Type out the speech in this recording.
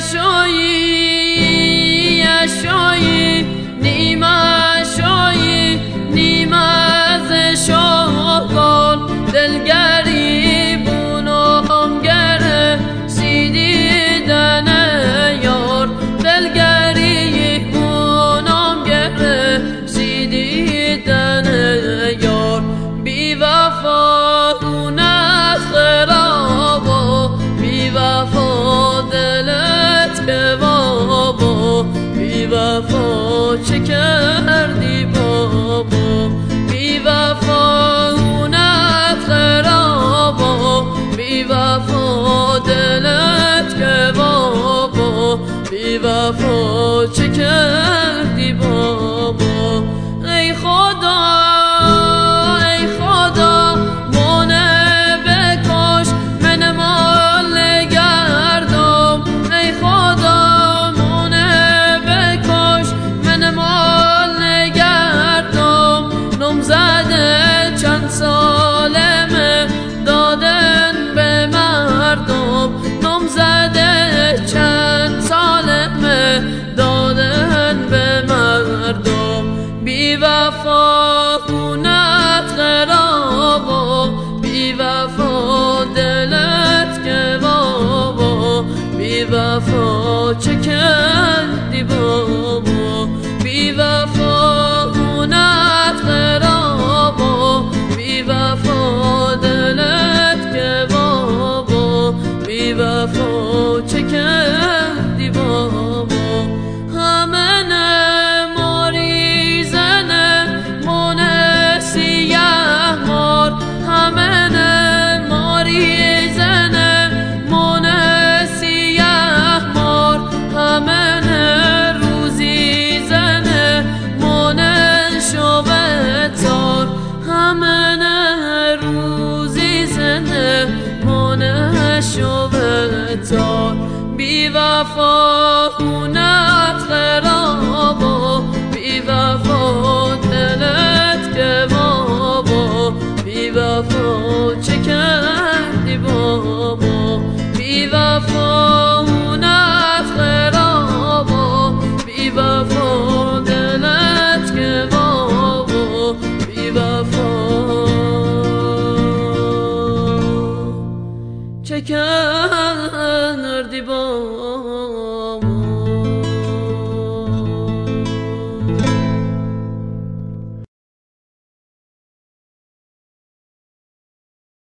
所以 چه کردی بابا؟ بی وفا اونت خرابا؟ بی وفا دلت که بابا بی وفا چه کردی وفا چه کرد بی وفا خونت خرابا بی وفا دلت که بابا بی وفا چه کردی بابا؟ بی وفا خونت خرابا بی وفا دلت که بی وفا چه کردی؟